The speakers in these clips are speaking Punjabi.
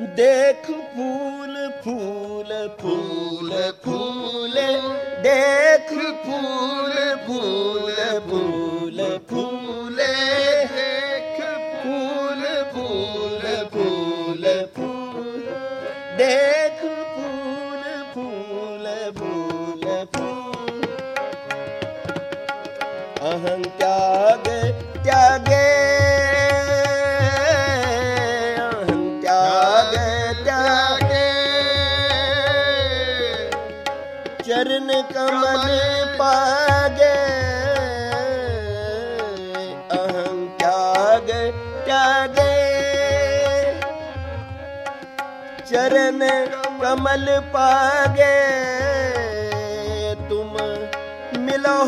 ਦੇਖ ਫੂਲ ਫੂਲ ਫੂਲ ਫੂਲ। ਦੇਖ ਫੂਲ ਫੂਲ ਫੂਲ। ਜਾਗੇ ਚਰਨ ਕਮਲ ਪਾਗੇ। ਤੁਮ ਮਿਲੋ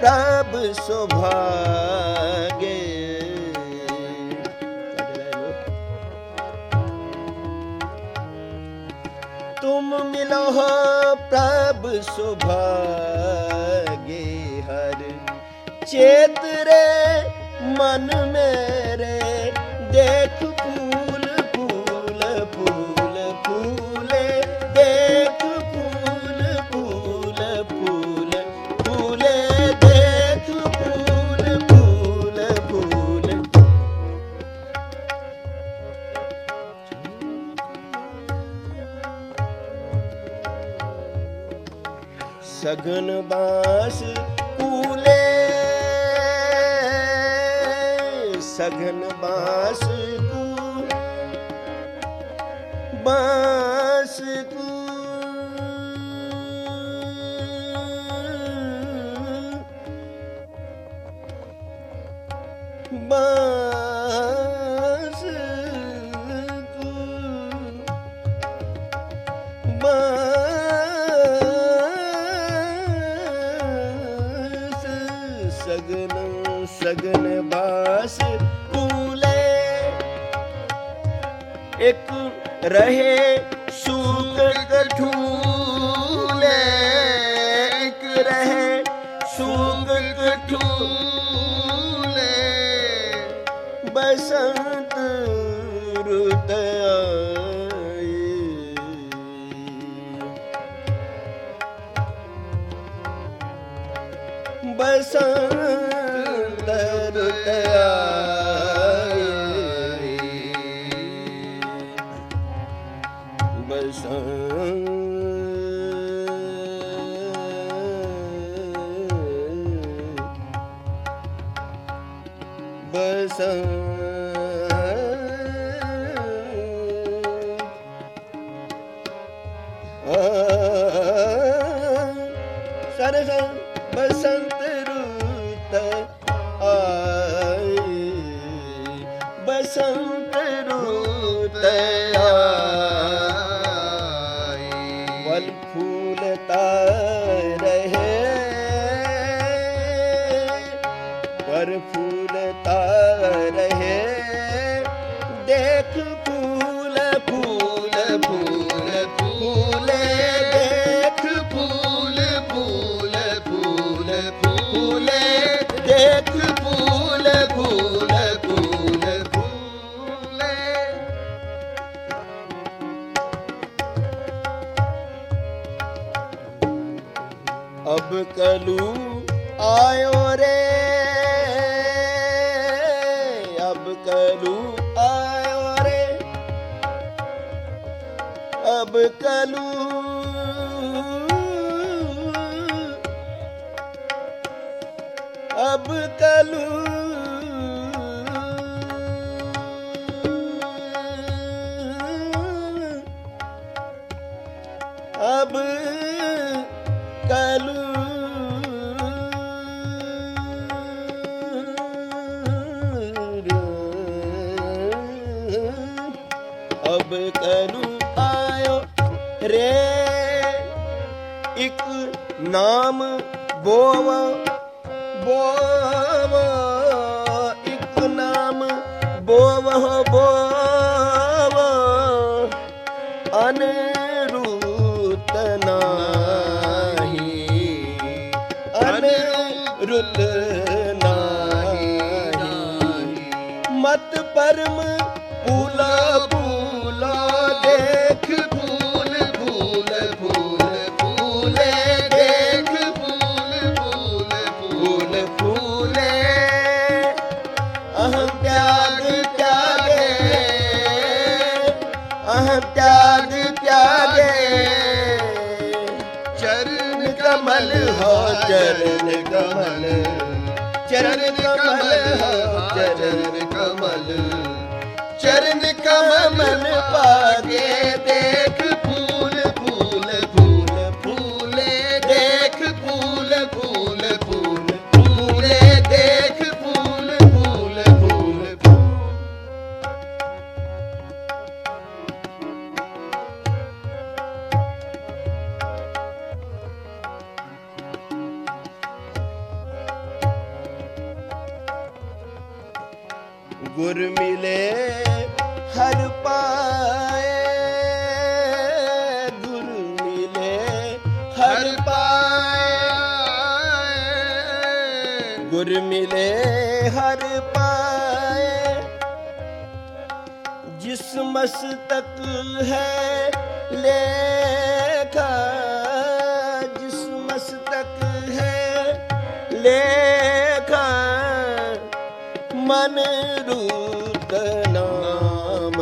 ਪ੍ਰਭ ਸੁਭਾਗੇ। ਤੁਮ ਮਿਲੋ ਪ੍ਰਭ ਸੁਭਾਗੇ। ਹਰ ਚੇਤ ਰੇ ਮਨ ਮੇਰੇ, ਦੇਖ ਫੂਲ ਫੂਲ ਫੂਲ, ਫੂਲੇ। ਦੇਖ ਫੂਲ ਫੂਲ ਫੂਲ, ਫੂਲੇ। ਦੇਖ ਫੂਲ ਫੂਲ ਫੂਲ। ਸਗਨ ਬਾਸ सघन बांस कू बांस कू बांस कू बास सगन ਸਗਨ ਬਾਸ ਕੂਲੇ। ਇੱਕ ਰਹੇ ਸੂਕ ਕਠੂਲੇ ਇੱਕ ਰਹੇ ਸੂਕ ਕਠੂਲੇ ਬਸੰਤ ਰੁੱਤ ਆਏ ਬਸੰਤ ਸਰਸ ਬਸੰਤ ਰੁੱਤ ਆਈ ਬਸੰਤ ਰੁੱਤ ਆਈ ਵਲ ਫੂਲ ਤਾਰ ਅਬ ਕਲੂ ਆਇਓ ਰੇ ਅਬ ਕਲੂ ਆਇਓ ਰੇ ਅਬ ਕਲੂ ਅਬ ਕਲੂ अब ਅਬ ਕਨੂ ਆਇਓ ਰੇ। ਇੱਕ ਨਾਮ ਬੋਵ ਬੋਵ, ਇੱਕ ਨਾਮ ਬੋਵ ਬੋਵ। ਅਨਰੂਤ ਨਾਹੀ ਨਾਹੀ। ਮਤ ਪਰਮ ਕਮਲ ਹੋ ਚਰਨ ਕਮਲ। ਚਰਨ ਕਮਲ ਹੋ ਚਰਨ ਕਮਲ। ਗੁਰ ਮਿਲੇ, ਹਰ ਪਾਏ। ਗੁਰ ਮਿਲੇ, ਹਰ ਪਾਏ। ਗੁਰ ਮਿਲੇ, ਹਰ ਪਾਏ। ਜਿਸ ਮਸਤਕ ਹੈ, ਲੇਖਾ। ਜਿਸ ਮਸਤਕ ਹੈ ਲੇ ਮਨ ਰੂਤ ਨਾਮ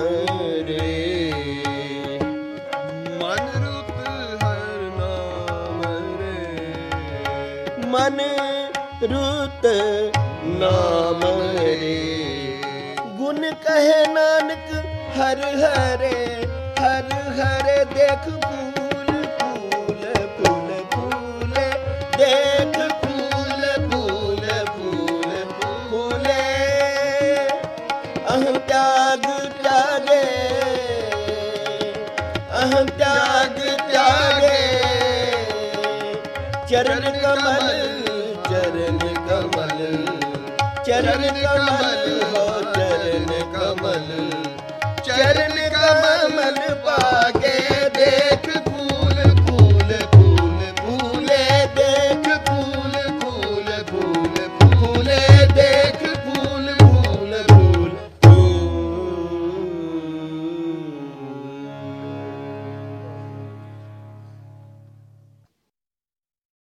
ਰੇ। ਮਨ ਰੁਤ ਹਰ ਨਾਮ ਰੇ। ਮਨ ਰੂਤ ਨਾਮ ਰੇ। ਗੁਣ ਕਹੇ ਨਾਨਕ ਹਰ ਹਰੇ ਹਰ ਹਰੇ ਦੇਖ ਫੂਲ ਕਮਲ ਚਰਨ ਕਮਲ ਚਰਨ ਕਮਲ ਹੋ ਚਰਨ ਕਮਲ ਚਰਨ ਕਮਲ ਪਾ